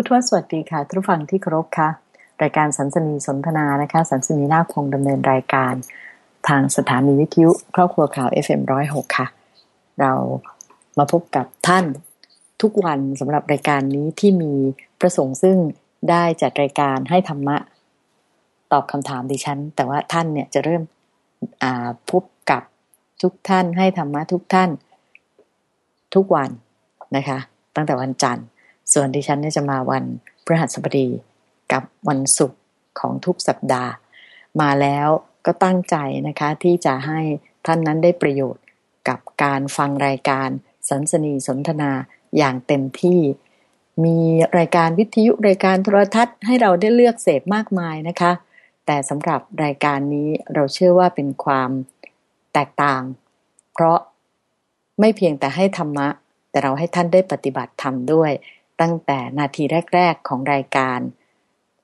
พุทธวสวัสดีค่ะทุกฟังที่เคารพค่ะรายการสันสนีสนทนานะคะสันสนีนาคงดำเนินรายการทางสถานีวิทยุครอบครัวข่าว FM106 ค่ะ เรามาพบกับท่านทุกวันสำหรับรายการนี้ที่มีประสงค์ซึ่งได้จัดรายการให้ธรรมะตอบคำถามดิฉัน แต่ว่าท่านเนี่ยจะเริ่มพบกับทุกท่านให้ธรรมะทุกท่านทุกวันนะคะ ตั้งแต่วันจันทร์ ส่วนดิฉันเนี่ยจะมาวันพฤหัสบดีกับวันศุกร์ของทุกสัปดาห์ มาแล้วก็ตั้งใจนะคะที่จะให้ท่านนั้นได้ประโยชน์กับการฟังรายการสันสนีสนทนาอย่างเต็มที่ มีรายการวิทยุรายการโทรทัศน์ให้เราได้เลือกเสพมากมายนะคะ แต่สำหรับรายการนี้เราเชื่อว่าเป็นความแตกต่าง เพราะไม่เพียงแต่ให้ธรรมะ แต่เราให้ท่านได้ปฏิบัติธรรมด้วย ตั้งแต่นาทีแรก ๆ ของรายการ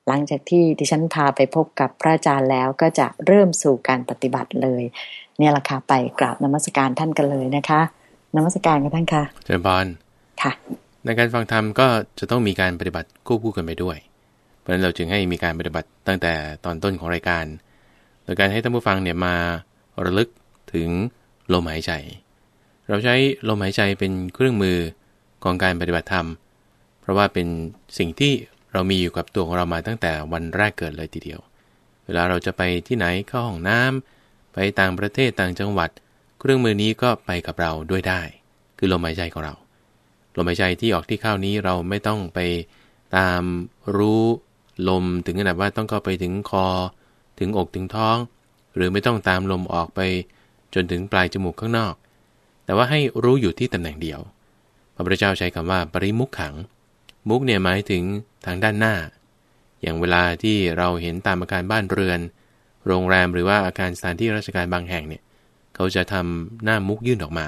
หลังจากที่ดิฉันพาไปพบกับพระอาจารย์แล้วก็จะเริ่มสู่การปฏิบัติเลย เนี่ยแหละค่ะไปกราบนมัสการท่านกันเลยนะคะนมัสการกันท่านค่ะเจริญพรค่ะ ในการฟังธรรมก็จะต้องมีการปฏิบัติควบคู่กันไปด้วย เพราะฉะนั้นเราจึงให้มีการปฏิบัติตั้งแต่ตอนต้นของรายการ โดยการให้ท่านผู้ฟังเนี่ยมาระลึกถึงลมหายใจ เราใช้ลมหายใจเป็นเครื่องมือของการปฏิบัติธรรม เพราะว่าเป็นสิ่งที่เรามีอยู่กับตัวของเรามาตั้งแต่วันแรกเกิดเลยทีเดียว เวลาเราจะไปที่ไหนเข้าห้องน้ำไปต่างประเทศต่างจังหวัด เครื่องมือนี้ก็ไปกับเราด้วยได้ คือลมหายใจของเราลมหายใจที่ออกที่เข้านี้เราไม่ต้องไปตามรู้ลมถึงขนาดว่าต้องเข้าไปถึงคอ ถึงอกถึงท้อง หรือไม่ต้องตามลมออกไป จนถึงปลายจมูกข้างนอก แต่ว่าให้รู้อยู่ที่ตำแหน่งเดียว พระพุทธเจ้าใช้คำว่าปริมุขขัง มุกเนี่ยหมายถึงทางด้านหน้า อย่างเวลาที่เราเห็นตามอาการบ้านเรือน โรงแรมหรือว่าอาคารสถานที่ราชการบางแห่งเนี่ย เขาจะทำหน้ามุกยื่นออกมา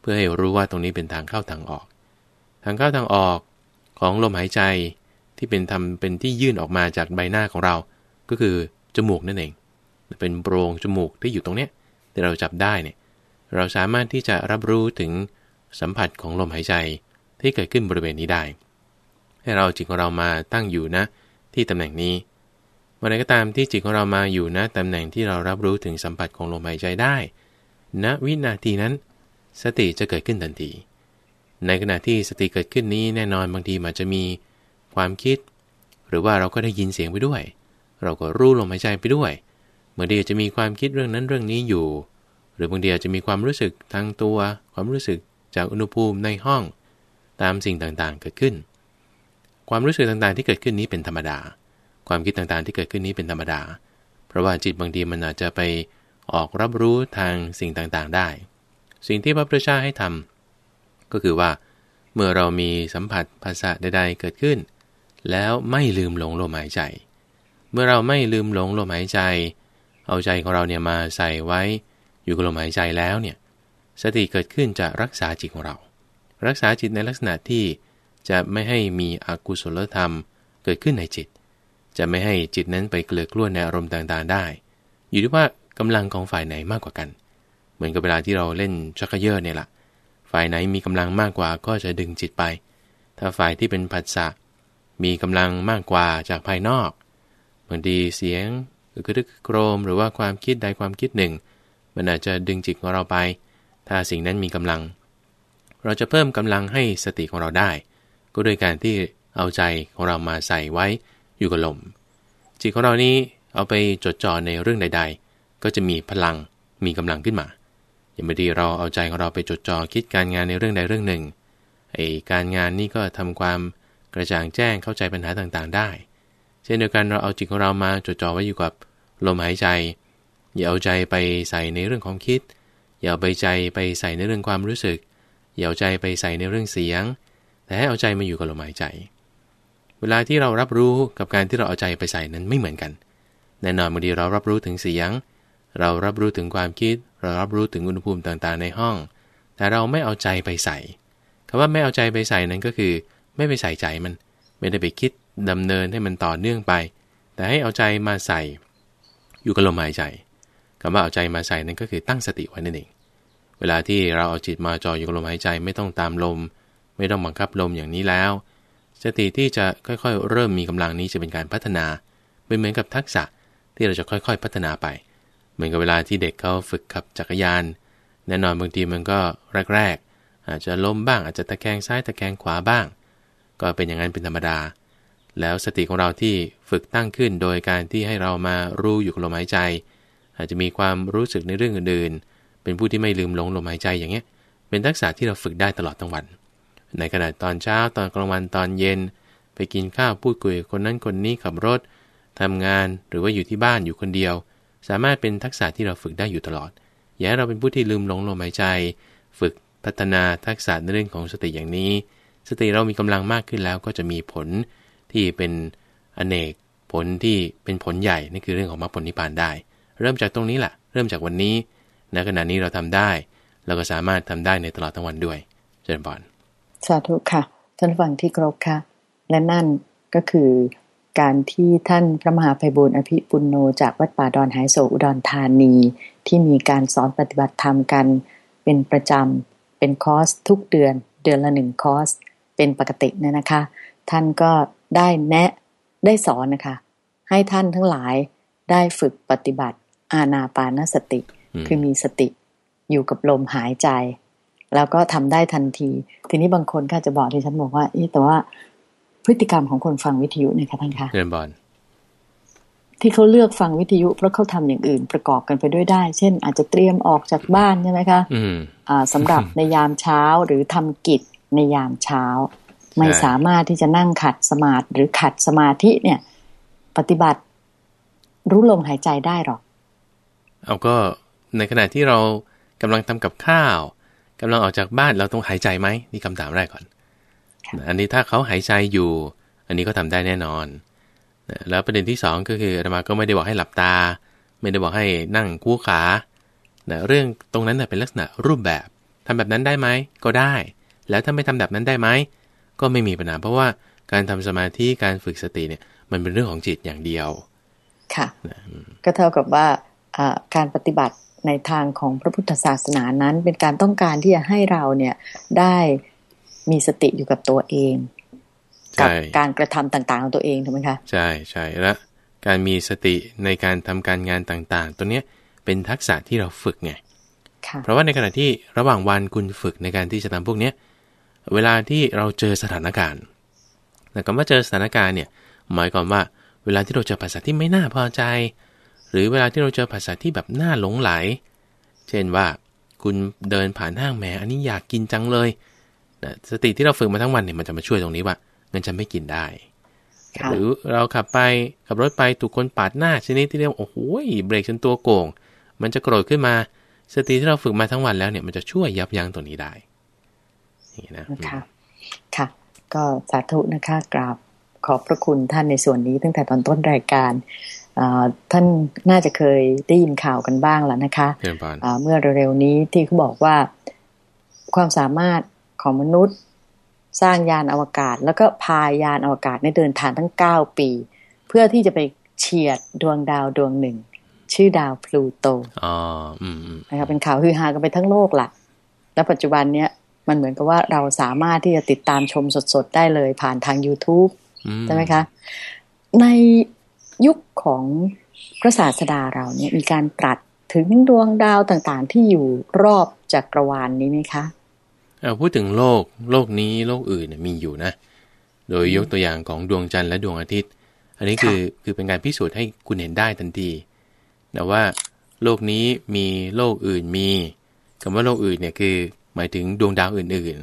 เพื่อให้รู้ว่าตรงนี้เป็นทางเข้าทางออก ทางเข้าทางออกของลมหายใจที่เป็นทำเป็นที่ยื่นออกมาจากใบหน้าของเรา ก็คือจมูกนั่นเอง เป็นโปรงจมูกที่อยู่ตรงเนี้ยที่เราจับได้เนี่ย เราสามารถที่จะรับรู้ถึงสัมผัสของลมหายใจที่เกิดขึ้นบริเวณนี้ได้ ให้เราจิตของเรามาตั้งอยู่นะ ที่ตำแหน่งนี้วันไหนก็ตามที่จิตของเรามาอยู่นะตำแหน่งที่เรารับรู้ถึงสัมผัสของลมหายใจได้ณนะวินาทีนั้น สติจะเกิดขึ้นทันที ในขณะที่สติเกิดขึ้นนี้แน่นอนบางทีมันจะมีความคิด หรือว่าเราก็ได้ยินเสียงไปด้วย เราก็รู้ลมหายใจไปด้วยเมื่อดีจะมีความคิดเรื่องนั้นเรื่องนี้อยู่ หรือบางทีอาจจะมีความรู้สึกทางตัว ความรู้สึกจากอุณหภูมิในห้อง ตามสิ่งต่างๆเกิดขึ้น ความรู้สึกต่างๆที่เกิดขึ้นนี้เป็นธรรมดา ความคิดต่างๆที่เกิดขึ้นนี้เป็นธรรมดา เพราะว่าจิตบางทีมันอาจจะไปออกรับรู้ทางสิ่งต่างๆได้ สิ่งที่พระพุทธเจ้าให้ทำก็คือว่า เมื่อเรามีสัมผัสภาษาใดๆเกิดขึ้น แล้วไม่ลืมหลงลมหายใจ เมื่อเราไม่ลืมหลงลมหายใจ เอาใจของเราเนี่ยมาใส่ไว้อยู่กับลมหายใจแล้วเนี่ยสติเกิดขึ้นจะรักษาจิตของเรา รักษาจิตในลักษณะที่ จะไม่ให้มีอกุศลธรรมเกิดขึ้นในจิต จะไม่ให้จิตนั้นไปเกลือกล้วนในอารมณ์ต่างๆได้ อยู่ที่ว่ากำลังของฝ่ายไหนมากกว่ากัน เหมือนกับเวลาที่เราเล่นชักเยอร์เนี่ยแหละฝ่ายไหนมีกำลังมากกว่าก็จะดึงจิตไป ถ้าฝ่ายที่เป็นผัสสะมีกำลังมากกว่าจากภายนอกบางทีเสียงหรือกระดึกโครมหรือว่าความคิดใดความคิดหนึ่ง มันอาจจะดึงจิตของเราไป ถ้าสิ่งนั้นมีกำลัง เราจะเพิ่มกำลังให้สติของเราได้ ก็โดยการที่เอาใจของเรามาใส่ไว้อยู่กับลม จิตของเรานี้เอาไปจดจ่อในเรื่องใด ๆ ก็จะมีพลังมีกำลังขึ้นมา อย่างบางทีเราเอาใจของเราไปจดจ่อคิดการงานในเรื่องใดเรื่องหนึ่งไอ้การงานนี้ก็ทำความกระจ่างแจ้งเข้าใจปัญหาต่างๆ ได้ เช่นเดียวกันเราเอาจิตของเรามาจดจ่อไว้อยู่กับลมหายใจ อย่าเอาใจไปใส่ในเรื่องของคิด อย่าเอาไปใจไปใส่ในเรื่องความรู้สึก อย่าเอาใจไปใส่ในเรื่องเสียง แต่ให้เอาใจมาอยู่กับลมหายใจ เวลาที่เรารับรู้กับการที่เราเอาใจไปใส่นั้นไม่เหมือนกัน แน่นอนบางทีเรารับรู้ถึงเสียง เรารับรู้ถึงความคิด เรารับรู้ถึงอุณหภูมิต่างๆ ในห้อง แต่เราไม่เอาใจไปใส่คำว่าไม่เอาใจไปใส่นั้นก็คือ ไม่ไปใส่ใจมัน ไม่ได้ไปคิดดำเนินให้มันต่อเนื่องไป แต่ให้เอาใจมาใส่ อยู่กับลมหายใจคำว่าเอาใจมาใส่นั่นก็คือตั้งสติไว้นั่นเอง เวลาที่เราเอาจิตมาจ่ออยู่กับลมหายใจไม่ต้องตามลม ไม่ต้องบังคับลมอย่างนี้แล้ว สติที่จะค่อยๆ เริ่มมีกำลังนี้จะเป็นการพัฒนาเป็นเหมือนกับทักษะที่เราจะค่อยๆ พัฒนาไป เหมือนกับเวลาที่เด็กเขาฝึกขับจักรยาน แน่นอนบางทีมันก็แรกๆ อาจจะล้มบ้างอาจจะตะแคงซ้ายตะแคงขวาบ้าง ก็เป็นอย่างนั้นเป็นธรรมดา แล้วสติของเราที่ฝึกตั้งขึ้นโดยการที่ให้เรามารู้อยู่กับลมหายใจ อาจจะมีความรู้สึกในเรื่องอื่นๆ เป็นผู้ที่ไม่ลืมหลงลมหายใจอย่างเงี้ย เป็นทักษะที่เราฝึกได้ตลอดทั้งวัน ในขณะตอนเช้าตอนกลางวันตอนเย็น ไปกินข้าวพูดคุยคนนั้นคนนี้ขับรถทำงานหรือว่าอยู่ที่บ้านอยู่คนเดียว สามารถเป็นทักษะที่เราฝึกได้อยู่ตลอด อย่าให้เราเป็นผู้ที่ลืมหลงลมหายใจ ฝึกพัฒนาทักษะในเรื่องของสติอย่างนี้ สติเรามีกำลังมากขึ้นแล้วก็จะมีผลที่เป็นอเนกผลที่เป็นผลใหญ่นี่คือเรื่องของมรรคผลนิพพานได้ เริ่มจากตรงนี้แหละเริ่มจากวันนี้ณขณะนี้เราทำได้ เราก็สามารถทำได้ในตลอดทั้งวันด้วยเจริญพร สาธุค่ะ ท่านฟังที่ครบค่ะ และนั่นก็คือการที่ท่านพระมหาภัยบุญอภิปุณโนจากวัดป่าดอนหายโศอุดรธานี ที่มีการสอนปฏิบัติธรรมกัน เป็นประจำเป็นคอร์สทุกเดือน เดือนละหนึ่งคอร์ส เป็นปกติเนี่ยนะคะ ท่านก็ได้แนะได้สอนนะคะ ให้ท่านทั้งหลายได้ฝึกปฏิบัติอาณาปานสติ คือมีสติอยู่กับลมหายใจ แล้วก็ทำได้ทันที ทีนี้บางคนก็จะบอกที่ฉันบอกว่าแต่ว่าพฤติกรรมของคนฟังวิทยุเนี่ยค่ะท่านคะเรียนบอลที่เขาเลือกฟังวิทยุเพราะเขาทำอย่างอื่นประกอบกันไปด้วยได้ เช่น อาจจะเตรียมออกจากบ้านใช่ไหมคะอืมอ่าสำหรับในยามเช้าหรือทำกิจในยามเช้า ไม่สามารถที่จะนั่งขัดสมาธิหรือขัดสมาธิเนี่ย ปฏิบัติรู้ลมหายใจได้หรอกเอาก็ในขณะที่เรากำลังทำกับข้าว กำลังออกจากบ้านเราต้องหายใจไหมนี่คำถามแรกก่อน อันนี้ถ้าเขาหายใจอยู่ อันนี้ก็ทำได้แน่นอน แล้วประเด็นที่ 2 ก็คืออาตมาก็ไม่ได้บอกให้หลับตา ไม่ได้บอกให้นั่งคู่ขาเรื่องตรงนั้นเป็นลักษณะรูปแบบทำแบบนั้นได้ไหมก็ได้ แล้วถ้าไม่ทำแบบนั้นได้ไหมก็ไม่มีปัญหาเพราะว่าการทำสมาธิการฝึกสติเนี่ยมันเป็นเรื่องของจิตอย่างเดียว ค่ะ ก็เท่ากับว่าการปฏิบัติ ในทางของพระพุทธศาสนานั้น เป็นการต้องการที่จะให้เราเนี่ยได้มีสติอยู่กับตัวเองกับการกระทำต่างๆของตัวเองถูกไหมคะใช่ใช่และการมีสติในการทำการงานต่างๆ ตัวเนี้ยเป็นทักษะที่เราฝึกไงเพราะว่าในขณะที่ระหว่างวันคุณฝึกในการที่จะทำพวกเนี้ยเวลาที่เราเจอสถานการณ์แต่คำว่าเจอสถานการณ์เนี่ยหมายความว่าเวลาที่เราเจอภาษาที่ไม่น่าพอใจ หรือเวลาที่เราเจอภาษาที่แบบน่าหลงไหล เช่นว่า คุณเดินผ่านห้างแหมอันนี้อยากกินจังเลยสติที่เราฝึกมาทั้งวันเนี่ยมันจะมาช่วยตรงนี้ว่าเงินจะไม่กินได้ หรือเราขับไปขับรถไปถูกคนปาดหน้าชนิดที่เรียกโอ้โหเบรกจนตัวโกงมันจะโกรธขึ้นมา สติที่เราฝึกมาทั้งวันแล้วเนี่ยมันจะช่วยยับยั้งตรงนี้ได้นี่นะค่ะค่ะ ก็สาธุนะคะกราบขอบพระคุณท่านในส่วนนี้ตั้งแต่ตอนต้นรายการ ท่านน่าจะเคยได้ยินข่าวกันบ้างแล้วนะคะเมื่อเร็วๆนี้ที่เขาบอกว่าความสามารถของมนุษย์ สร้างยานอวกาศ แล้วก็พายานอวกาศในเดินทางทั้งเก้าปี เพื่อที่จะไปเฉียดดวงดาวดวงหนึ่ง ชื่อดาวพลูโตอ๋อนะครับเป็นข่าวฮือฮากันไปทั้งโลกละแล้วปัจจุบันเนี้ยมันเหมือนกับว่าเราสามารถที่จะติดตามชมสดๆ ได้เลยผ่านทาง YouTube ใช่ไหมคะ ใน ยุคของพระศาสดาเราเนี่ยมีการตรัสถึงดวงดาวต่างๆ ที่อยู่รอบจักรวาลนนี้ไหมคะเอาพูดถึงโลกโลกนี้โลกอื่นมีอยู่นะ โดยยกตัวอย่างของดวงจันทร์และดวงอาทิตย์ อันนี้คือคือเป็นการพิสูจน์ให้คุณเห็นได้ทันทีแต่ว่าโลกนี้มีโลกอื่นมีคำว่าโลกอื่นเนี่ยคือหมายถึงดวงดาวอื่น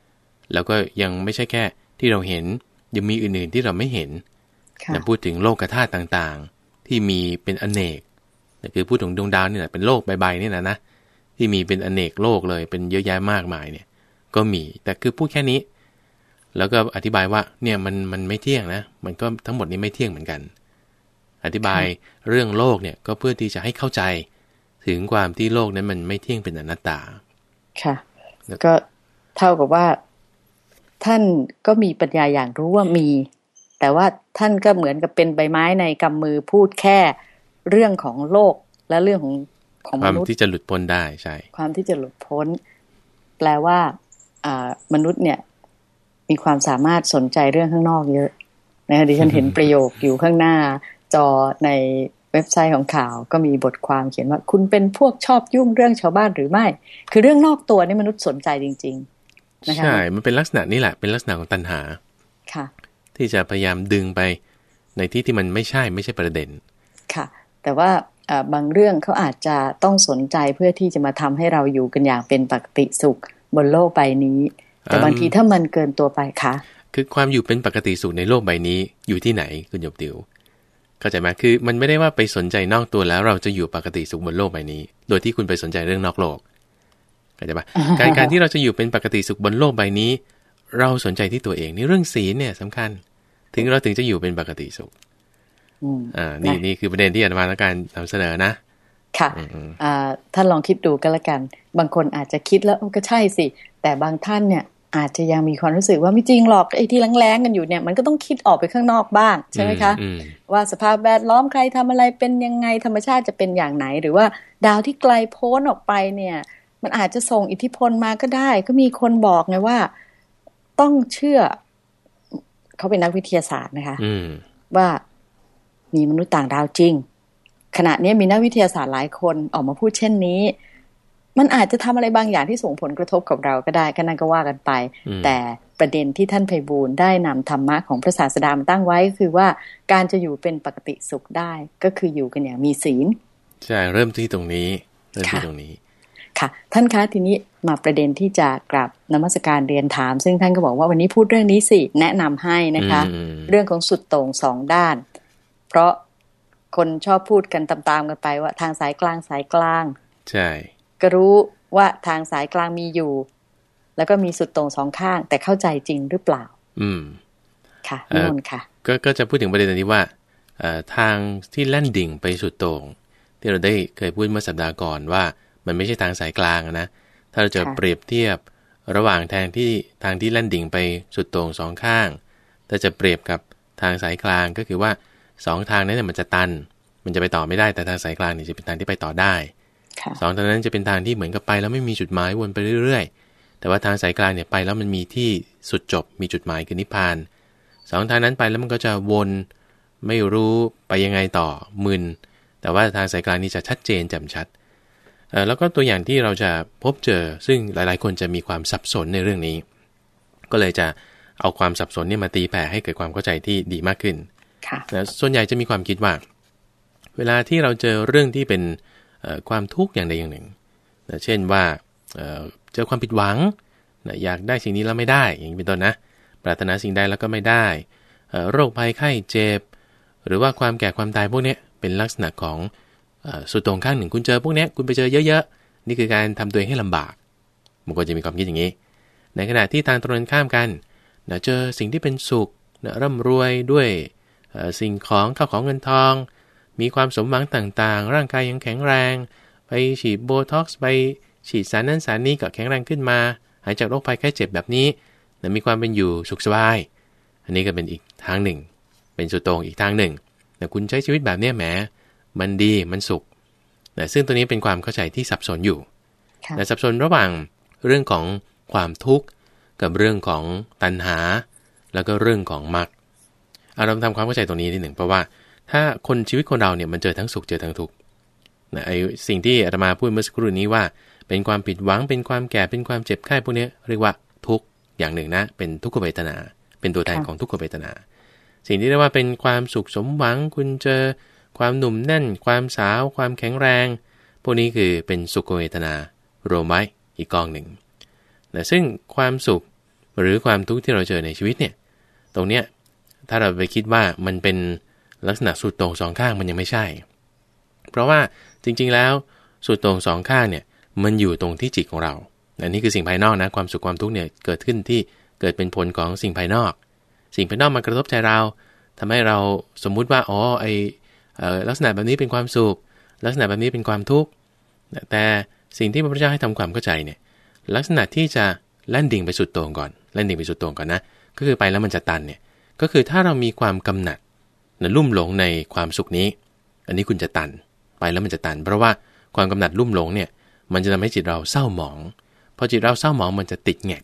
ๆ แล้วก็ยังไม่ใช่แค่ที่เราเห็นยังมีอื่นๆที่เราไม่เห็น นะพูดถึงโลกธาตุต่างๆ ที่มีเป็นอเนกคือพูดถึงดวงดาวนี่แหละเป็นโลกใบๆนี่นะนะที่มีเป็นอเนกโลกเลยเป็นเยอะแยะมากมายเนี่ย ก็มีแต่คือพูดแค่นี้ แล้วก็อธิบายว่าเนี่ยมันมันไม่เที่ยงนะ มันก็ทั้งหมดนี้ไม่เที่ยงเหมือนกัน อธิบายเรื่องโลกเนี่ยก็เพื่อที่จะให้เข้าใจถึงความที่โลกนั้นมันไม่เที่ยงเป็นอนัตตา ค่ะ ก็เท่ากับว่า ท่านก็มีปัญญาอย่างรู้ว่ามี แต่ว่าท่านก็เหมือนกับเป็นใบไม้ในกำมือพูดแค่เรื่องของโลกและเรื่องของของมนุษย์ความที่จะหลุดพ้นได้ใช่ ความที่จะหลุดพ้น แปลว่ามนุษย์เนี่ย มีความสามารถสนใจเรื่องข้างนอกเยอะนะคะดิฉันเห็นประโยคอยู่ข้างหน้า จอในเว็บไซต์ของข่าวก็มีบทความเขียนว่า คุณเป็นพวกชอบยุ่งเรื่องชาวบ้านหรือไม่ คือเรื่องนอกตัวนี่มนุษย์สนใจจริง ๆ นะคะใช่ มันเป็นลักษณะนี่แหละเป็นลักษณะของตัณหาค่ะ ที่จะพยายามดึงไป ในที่ที่มันไม่ใช่ไม่ใช่ประเด็น ค่ะ แต่ว่าเอ่อบางเรื่องเขาอาจจะต้องสนใจเพื่อที่จะมาทำให้เราอยู่กันอย่างเป็นปกติสุขบนโลกใบนี้ แต่บางทีถ้ามันเกินตัวไปค่ะคือความอยู่เป็นปกติสุขในโลกใบนี้อยู่ที่ไหนคุณหยบติวเข้าใจไหมคือมันไม่ได้ว่าไปสนใจนอกตัวแล้วเราจะอยู่ปกติสุขบนโลกใบนี้ โดยที่คุณไปสนใจเรื่องนอกโลกเข้าใจปะการการที่เราจะอยู่เป็นปกติสุขบนโลกใบนี้ เราสนใจที่ตัวเองนี่เรื่องศีลเนี่ยสำคัญ ถึงเราถึงจะอยู่เป็นปกติสุขอืมอ่า นี่ได้นี่คือประเด็นที่อาตมาต้องการนำเสนอนะ ค่ะอืมอืมอ่าท่านลองคิดดูก็แล้วกัน บางคนอาจจะคิดแล้วเออก็ใช่สิ แต่บางท่านเนี่ยอาจจะยังมีความรู้สึกว่าไม่จริงหรอกไอ้ที่แรงๆกันอยู่เนี่ยมันก็ต้องคิดออกไปข้างนอกบ้างใช่ไหมคะอืมว่าสภาพแวดล้อมใครทำอะไรเป็นยังไงธรรมชาติจะเป็นอย่างไหน หรือว่าดาวที่ไกลโพ้นออกไปเนี่ย มันอาจจะส่งอิทธิพลมาก็ได้ ก็มีคนบอกไงว่า ต้องเชื่อ เขาเป็นนักวิทยาศาสตร์นะคะอืมว่ามีมนุษย์ต่างดาวจริง ขณะนี้มีนักวิทยาศาสตร์หลายคนออกมาพูดเช่นนี้ มันอาจจะทำอะไรบางอย่างที่ส่งผลกระทบกับเราก็ได้ก็นั่นก็ว่ากันไปอืมแต่ประเด็นที่ท่านไพบูลย์ได้นำธรรมะของพระศาสดามาตั้งไว้ก็คือว่าการจะอยู่เป็นปกติสุขได้ก็คืออยู่กันอย่างมีศีลใช่เริ่มที่ตรงนี้เริ่มที่ค่ะตรงนี้ ค่ะ ท่านคะทีนี้มาประเด็นที่จะกราบนมัสการเรียนถาม ซึ่งท่านก็บอกว่าวันนี้พูดเรื่องนี้สิแนะนำให้นะคะอืมเรื่องของสุดโต่งสองด้าน เพราะคนชอบพูดกันตามๆกันไปว่าทางสายกลางสายกลาง ใช่ ก็รู้ว่าทางสายกลางมีอยู่ แล้วก็มีสุดโต่งสองข้าง แต่เข้าใจจริงหรือเปล่า อืม ค่ะเอ่นิอมนต์ค่ะ ก็ก็จะพูดถึงประเด็นนี้ว่าเอ่อทางที่แล่นดิ่งไปสุดโต่งที่เราได้เคยพูดเมื่อสัปดาห์ก่อนว่า มันไม่ใช่ทางสายกลางนะ ถ้าเราจะค่ะเปรียบเทียบระหว่างทางที่ทางที่แล่นดิ่งไปสุดโต่งสองข้าง ถ้าจะเปรียบกับทางสายกลางก็คือว่าสองทางนั้นเนี่ยมันจะตัน มันจะไปต่อไม่ได้แต่ทางสายกลางเนี่ยจะเป็นทางที่ไปต่อได้ค่ะสองทางนั้นจะเป็นทางที่เหมือนกับไปแล้วไม่มีจุดหมายวนไปเรื่อยๆ แต่ว่าทางสายกลางเนี่ยไปแล้วมันมีที่สุดจบมีจุดหมายคือนิพพานสองทางนั้นไปแล้วมันก็จะวนไม่รู้ไปยังไงต่อมึนแต่ว่าทางสายกลางนี่จะชัดเจนแจ่มชัดเอ่อ แล้วก็ตัวอย่างที่เราจะพบเจอซึ่งหลายๆ คนจะมีความสับสนในเรื่องนี้ ก็เลยจะเอาความสับสนเนี่ยมาตีแผ่ให้เกิดความเข้าใจที่ดีมากขึ้นค่ะนะส่วนใหญ่จะมีความคิดว่า เวลาที่เราเจอเรื่องที่เป็นเอ่อความทุกข์อย่างใดอย่างหนึ่งนะเช่นว่าเอ่อเจอความผิดหวังนะอยากได้สิ่งนี้แล้วไม่ได้อย่างนี้เป็นต้นนะ ปรารถนาสิ่งใดแล้วก็ไม่ได้เอ่อโรคภัยไข้เจ็บ หรือว่าความแก่ความตายพวกเนี้ยเป็นลักษณะของเอ่อ สุดตรงข้างหนึ่งคุณเจอพวกนี้คุณไปเจอเยอะๆ นี่คือการทำตัวเองให้ลำบากบางคนจะมีความคิดอย่างนี้ ในขณะที่ทางตรงข้ามกันนะเจอสิ่งที่เป็นสุขนะร่ำรวยด้วยสิ่งของข้าวของเงินทอง มีความสมหวังต่างๆ ร่างกายยังแข็งแรง ไปฉีดโบท็อกซ์ไปฉีดสารนั้นสารนี้ก็แข็งแรงขึ้นมา หายจากโรคภัยไข้เจ็บแบบนี้นะมีความเป็นอยู่สุขสบาย อันนี้ก็เป็นอีกทางหนึ่ง เป็นสุดต่งอีกทางหนึ่งแต่คุณใช้ชีวิตแบบนี้แหม มันดีมันสุขนะซึ่งตัวนี้เป็นความเข้าใจที่สับสนอยู่ค่ะแต่สับสนระหว่างเรื่องของความทุกข์กับเรื่องของตัณหา แล้วก็เรื่องของมรรคเอาเราทำความเข้าใจตรงนี้นิดหนึ่งเพราะว่าถ้าคนชีวิตคนเราเนี่ยมันเจอทั้งสุขเจอทั้งทุกข์นะไอสิ่งที่อาตมาพูดเมื่อสักครู่นี้ว่า เป็นความผิดหวังเป็นความแก่เป็นความเจ็บไข้พวกนี้เรียกว่าทุกข์อย่างหนึ่งนะเป็นทุกขเวทนา เป็นตัวแทนค่ะของทุกขเวทนา สิ่งที่เรียกว่าเป็นความสุขสมหวังคุณเจอ ความหนุ่มแน่น ความสาว ความแข็งแรง พวกนี้คือเป็นสุขเวทนารวมไว้อีกกองหนึ่งนะซึ่งความสุขหรือความทุกข์ที่เราเจอในชีวิตเนี่ย ตรงเนี้ยถ้าเราไปคิดว่ามันเป็นลักษณะสุดโต่งสองข้างมันยังไม่ใช่ เพราะว่าจริงๆแล้วสุดโต่งสองข้างเนี่ยมันอยู่ตรงที่จิตของเรา อันนี้คือสิ่งภายนอกนะความสุขความทุกข์เนี่ยเกิดขึ้นที่เกิดเป็นผลของสิ่งภายนอก สิ่งภายนอกมันกระทบใจเราทำให้เราสมมุติว่าอ๋อไอ ลักษณะแบบนี้เป็นความสุข ลักษณะแบบนี้เป็นความทุกข์แต่สิ่งที่พระพุทธเจ้าให้ทำความเข้าใจเนี่ยลักษณะที่จะแล่นดิ่งไปสุดโต่งก่อนแล่นดิ่งไปสุดโต่งก่อนนะก็คือไปแล้วมันจะตันเนี่ยก็คือถ้าเรามีความกำหนัดนะลุ่มหลงในความสุขนี้ อันนี้คุณจะตัน ไปแล้วมันจะตัน เพราะว่าความกำหนัดลุ่มหลงเนี่ย มันจะทำให้จิตเราเศร้าหมอง พอจิตเราเศร้าหมองมันจะติดแงก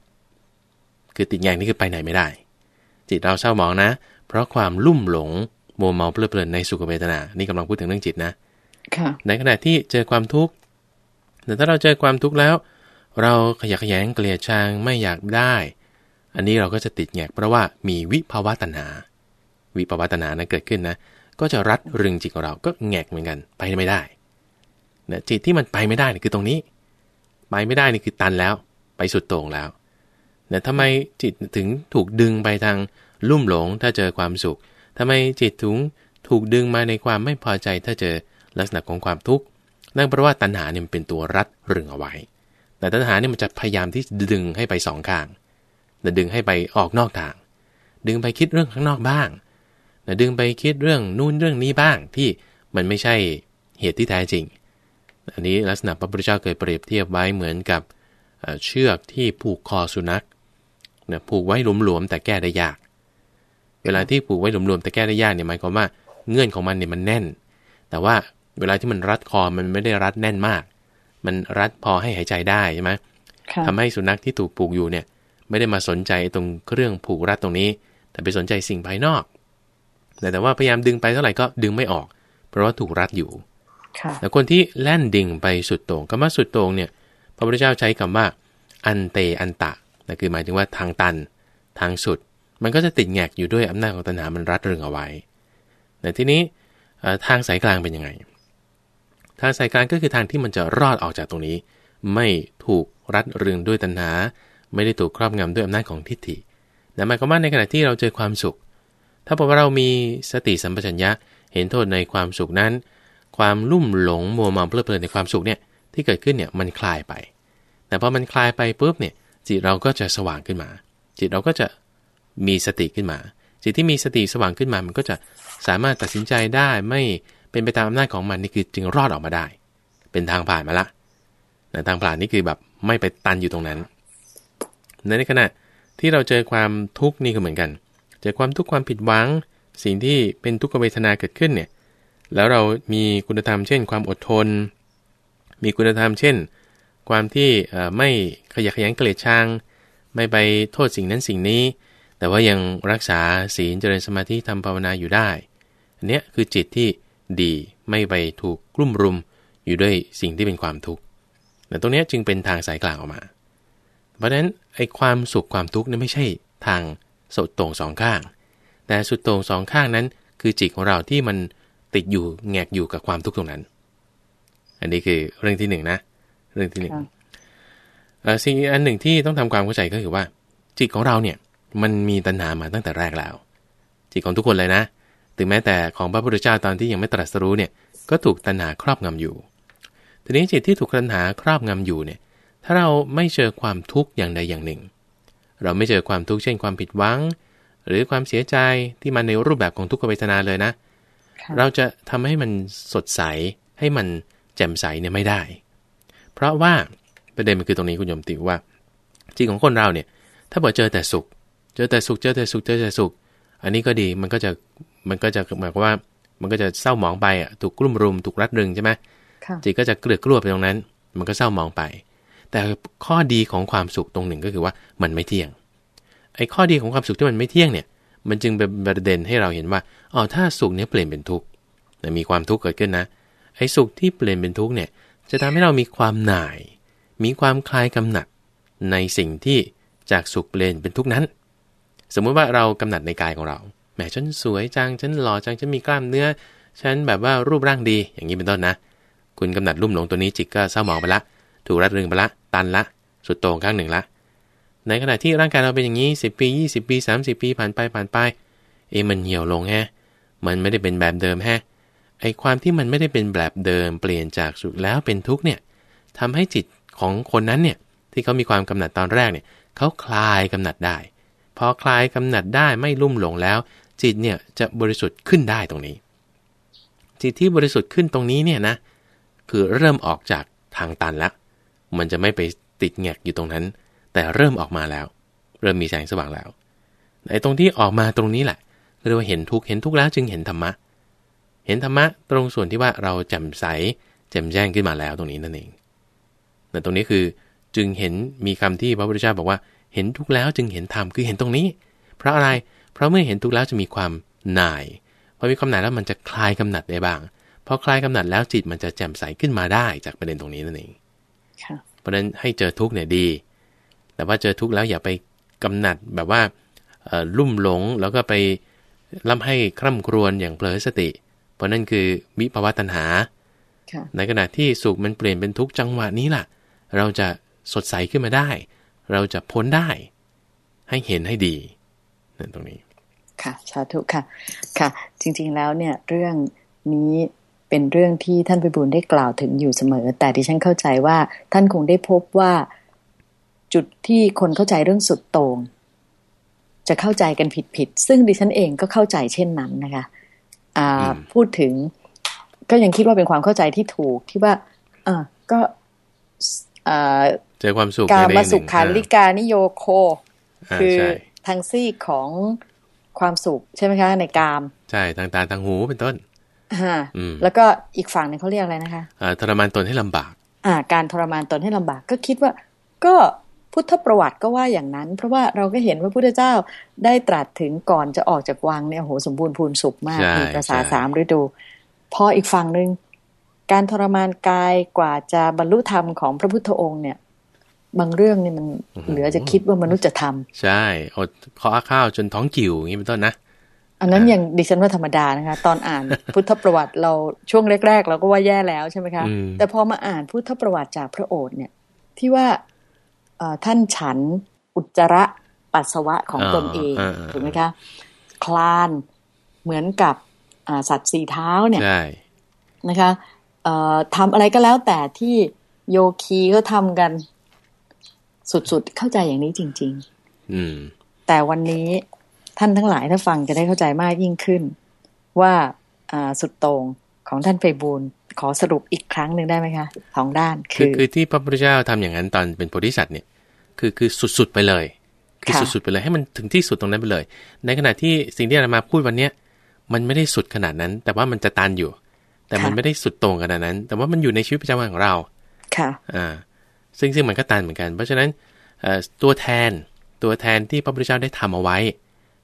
คือติดแงกนี่คือไปไหนไม่ได้ จิตเราเศร้าหมองนะ เพราะความลุ่มหลง โมเมาเพลิดเพลินในสุขเวทนา นี่กำลังพูดถึงเรื่องจิตนะค่ะในขณะที่เจอความทุกข์แต่ถ้าเราเจอความทุกข์แล้ว เราขยักขยงเกลียดชังไม่อยากได้ อันนี้เราก็จะติดแงกเพราะว่ามีวิภาวะตัณหาวิภาวะตัณหานะเกิดขึ้นนะ ก็จะรัดรึงจิตของเราก็แงกเหมือนกันไปไม่ได้นะจิตที่มันไปไม่ได้นี่คือตรงนี้ ไปไม่ได้นี่คือตันแล้ว ไปสุดโต่งแล้วนะทำไมจิตถึงถูกดึงไปทางลุ่มหลงถ้าเจอความสุข ทำไมจิตถึงถูกดึงมาในความไม่พอใจถ้าเจอลักษณะของความทุกข์นั่นเพราะว่าตัณหาเนี่ยมันเป็นตัวรัดรึงเอาไว้ แต่ตัณหาเนี่ยมันจะพยายามที่ดึงให้ไปสองข้างแต่ดึงให้ไปออกนอกทาง ดึงไปคิดเรื่องข้างนอกบ้างแต่ดึงไปคิดเรื่องนู่นเรื่องนี้บ้างที่มันไม่ใช่เหตุที่แท้จริง อันนี้ลักษณะพระพุทธเจ้าเคยเปรียบเทียบไว้เหมือนกับเชือกที่ผูกคอสุนัขเนี่ยผูกไว้หลวมๆแต่แก้ได้ยาก เวลาที่ผูกไว้หลวมๆแต่แก้ได้ยากเนี่ยหมายความว่าเงื่อนของมันเนี่ยมันแน่น แต่ว่าเวลาที่มันรัดคอมันไม่ได้รัดแน่นมาก มันรัดพอให้หายใจได้ใช่ไหมทำให้สุนัขที่ถูกผูกอยู่เนี่ย ไม่ได้มาสนใจตรงเครื่องผูกรัดตรงนี้ แต่ไปสนใจสิ่งภายนอก แต่แต่ว่าพยายามดึงไปเท่าไหร่ก็ดึงไม่ออก เพราะว่าถูกรัดอยู่แต่คนที่แล่นดิ่งไปสุดโต่งคำว่าสุดโต่งเนี่ย พระพุทธเจ้าใช้คำว่า อันเตอันตะนั่นคือหมายถึงว่าทางตัน ทางสุด มันก็จะติดแงกอยู่ด้วยอำนาจของตัณหามันรัดรึงเอาไว้แต่ทีนี้ทางสายกลางเป็นยังไง ทางสายกลางก็คือทางที่มันจะรอดออกจากตรงนี้ ไม่ถูกรัดรึงด้วยตัณหา ไม่ได้ถูกครอบงำด้วยอำนาจของทิฏฐิแต่หมายความว่าในขณะที่เราเจอความสุข ถ้าบอกว่าเรามีสติสัมปชัญญะเห็นโทษในความสุขนั้น ความลุ่มหลงมัวเมาเพลิดเพลินในความสุขเนี่ยที่เกิดขึ้นเนี่ยมันคลายไป แต่พอมันคลายไปปุ๊บเนี่ยจิตเราก็จะสว่างขึ้นมา จิตเราก็จะ มีสติขึ้นมา จิตที่มีสติสว่างขึ้นมา มันก็จะสามารถตัดสินใจได้ไม่เป็นไปตามอำนาจของมันนี่คือจึงรอดออกมาได้ เป็นทางผ่านมาละแต่ทางผ่านนี่คือแบบไม่ไปตันอยู่ตรงนั้น ในขณะที่เราเจอความทุกข์นี่ก็เหมือนกัน เจอความทุกข์ความผิดหวัง สิ่งที่เป็นทุกขเวทนาเกิดขึ้นเนี่ย แล้วเรามีคุณธรรมเช่น ความอดทน มีคุณธรรมเช่น ความที่ไม่ขยักขยันเกลียดชังไม่ไปโทษสิ่งนั้นสิ่งนี้ แต่ว่ายังรักษาศีลเจริญสมาธิทำภาวนาอยู่ได้ อันนี้คือจิตที่ดีไม่ไปถูกกลุ่มรุมอยู่ด้วยสิ่งที่เป็นความทุกข์แต่ตรงนี้จึงเป็นทางสายกลางออกมา เพราะฉะนั้นไอ้ความสุขความทุกข์นี่ไม่ใช่ทางสุดโต่งสองข้าง แต่สุดโต่งสองข้างนั้น คือจิตของเราที่มันติดอยู่แงกอยู่กับความทุกข์ตรงนั้น อันนี้คือเรื่องที่หนึ่งนะ เรื่องที่หนึ่งสิ่งอันหนึ่งที่ต้องทำความเข้าใจก็คือว่า จิตของเราเนี่ย มันมีตัณหามาตั้งแต่แรกแล้ว จิตของทุกคนเลยนะ ถึงแม้แต่ของพระพุทธเจ้าตอนที่ยังไม่ตรัสรู้เนี่ยก็ถูกตัณหาครอบงำอยู่ ทีนี้จิตที่ถูกตัณหาครอบงำอยู่เนี่ยถ้าเราไม่เจอความทุกข์อย่างใดอย่างหนึ่ง เราไม่เจอความทุกข์เช่นความผิดหวัง หรือความเสียใจที่มาในรูปแบบของทุกขเวทนาเลยนะ เราจะทำให้มันสดใสให้มันแจ่มใสเนี่ยไม่ได้ เพราะว่าประเด็นมันคือตรงนี้คุณโยมติว่าจิตของคนเราเนี่ย ถ้าบอกเจอแต่สุข เจอแต่สุขเจอแต่สุขเจอแต่สุข อันนี้ก็ดีมันก็จะมันก็จะหมายความว่า มันก็จะเศร้าหมองไปอะถูกกลุ่มรุมถูกรัดรึงใช่ไหมจิตก็จะเกลือกกลัวไปตรงนั้น มันก็เศร้าหมองไป แต่ข้อดีของความสุขตรงหนึ่งก็คือว่ามันไม่เที่ยงไอ้ข้อดีของความสุขที่มันไม่เที่ยงเนี่ยมันจึงเป็นประเด็นให้เราเห็นว่าอ๋อถ้าสุขเนี้ยเปลี่ยนเป็นทุกข์มีความทุกข์เกิดขึ้นนะไอ้สุขที่เปลี่ยนเป็นทุกข์เนี่ยจะทำให้เรามีความหน่าย มีความคลายกำหนัดในสิ่งที่จากสุขเปลี่ยนเป็นทุกข์นั้น สมมุติว่าเรากำหนัดในกายของเราแหมฉันสวยจังฉันหล่อจังฉันมีกล้ามเนื้อ ฉันแบบว่ารูปร่างดีอย่างนี้เป็นต้นนะ คุณกำหนัดรุ่มหลงตัวนี้จิตก็เศร้าหมองไปละ ถูกรัดรึงไปละ ตันละ สุดโต่งข้างหนึ่งละ ในขณะที่ร่างกายเราเป็นอย่างนี้ 10 ปี 20 ปี 30 ปีผ่านไปผ่านไป เอมันเหี่ยวลงแฮะ มันไม่ได้เป็นแบบเดิมแฮะไอความที่มันไม่ได้เป็นแบบเดิมเปลี่ยนจากสุขแล้วเป็นทุกข์เนี่ยทำให้จิตของคนนั้นเนี่ยที่เขามีความกำหนัดตอนแรกเนี่ยเขาคลายกำหนัดได้ พอคลายกำหนัดได้ไม่ลุ่มหลงแล้ว จิตเนี่ยจะบริสุทธิ์ขึ้นได้ตรงนี้ จิตที่บริสุทธิ์ขึ้นตรงนี้เนี่ยนะ คือเริ่มออกจากทางตันแล้วมันจะไม่ไปติดแงกอยู่ตรงนั้น แต่เริ่มออกมาแล้ว เริ่มมีแสงสว่างแล้วไอ้ตรงที่ออกมาตรงนี้แหละเรียกว่าเห็นทุกเห็นทุกแล้วจึงเห็นธรรมะ เห็นธรรมะตรงส่วนที่ว่าเราแจ่มใสแจ่มแจ้งขึ้นมาแล้วตรงนี้นั่นเองแต่ตรงนี้คือจึงเห็นมีคำที่พระพุทธเจ้าบอกว่า เห็นทุกข์แล้วจึงเห็นธรรมคือเห็นตรงนี้ เพราะอะไร เพราะเมื่อเห็นทุกข์แล้วจะมีความหน่ายพอมีความหน่ายแล้วมันจะคลายกำหนัดได้บ้างพอคลายกำหนัดแล้วจิตมันจะแจ่มใสขึ้นมาได้จากประเด็นตรงนี้นั่นเองค่ะเพราะฉะนั้นให้เจอทุกข์เนี่ยดี แต่ว่าเจอทุกข์แล้วอย่าไปกำหนัดแบบว่าเอ่อลุ่มหลงแล้วก็ไปล่ำให้คร่ำครวญอย่างเผลอสติ เพราะนั่นคือวิภาวะตัณหาค่ะในขณะที่สุขมันเปลี่ยนเป็นทุกข์จังหวะนี้ล่ะ เราจะสดใสขึ้นมาได้ เราจะพ้นได้ ให้เห็นให้ดีนั่นตรงนี้ ค่ะ สาธุค่ะ ค่ะ จริง ๆแล้วเนี่ย เรื่องนี้เป็นเรื่องที่ท่านพิบูลได้กล่าวถึงอยู่เสมอ แต่ดิฉันเข้าใจว่า ท่านคงได้พบว่าจุดที่คนเข้าใจเรื่องสุดโต่งจะเข้าใจกันผิดๆซึ่งดิฉันเองก็เข้าใจเช่นนั้นนะคะอ่าอืมพูดถึง ก็ยังคิดว่าเป็นความเข้าใจที่ถูกที่ว่าอ่าก็อ่า เจอความสุขการในมาหนึ่งสุขาริกานิโยโคอ่าคือใช่ทางซีกของความสุขใช่ไหมคะ ในกาม ใช่ทางตาทางหูเป็นต้นอ่าอืมแล้วก็อีกฝั่งหนึงเขาเรียกอะไรนะคะอ่าทรมานตนให้ลำบาก อ่า การทรมานตนให้ลำบาก ก็คิดว่า ก็พุทธประวัติก็ว่าอย่างนั้น เพราะว่าเราก็เห็นว่าพุทธเจ้าได้ตรัสถึงก่อนจะออกจากวังเนี่ยโอ้โหสมบูรณ์พูนสุขมากใช่มีภาษาใช่สามฤดู พออีกฝั่งหนึ่ง การทรมานกายกว่าจะบรรลุธรรมของพระพุทธองค์เนี่ย บางเรื่องนี่มันเหลือจะคิดว่ามนุษย์จะทำใช่อดขอข้าวจนท้องกิ่วอย่างนี้เป็นต้นนะอันนั้นยังดิฉันว่าธรรมดานะคะ ตอนอ่านพุทธประวัติเราช่วงแรก ๆ เราก็ว่าแย่แล้วใช่ไหมคะอืมแต่พอมาอ่านพุทธประวัติจากพระโอษฐ์เนี่ย ที่ว่าเอ่อท่านฉันอุจจาระปัสสาวะของตนเองอ่าอ่าถูกไหมคะ คลานเหมือนกับอ่าสัตว์สี่เท้าเนี่ยใช่นะคะเอ่อ ทำอะไรก็แล้วแต่ที่โยคีเขาทำกันสุดๆ เข้าใจอย่างนี้จริงๆอืมแต่วันนี้ท่านทั้งหลายถ้าฟังจะได้เข้าใจมากยิ่งขึ้น ว่าอ่าสุดโต่งของท่านไพบูลย์ขอสรุปอีกครั้งหนึ่งได้ไหมคะสองด้าน คืคืออคือที่พระพุทธเจ้าทำอย่างนั้นตอนเป็นโพธิสัตว์เนี่ยคือคือสุดๆไปเลย คือค่ะสุดๆไปเลยให้มันถึงที่สุดตรงนั้นไปเลย ในขณะที่สิ่งที่อาตมาพูดวันเนี้ยมันไม่ได้สุดขนาดนั้น แต่ว่ามันจะตันอยู่ แต่มันไม่ได้สุดโต่งขนาดนั้น แต่ว่ามันอยู่ในชีวิตประจำวันของเรา ค่ะ อ่า ซึ่งซึ่งมันก็ตันเหมือนกัน เพราะฉะนั้นเอ่อตัวแทนตัวแทนที่พระพุทธเจ้าได้ทำเอาไว้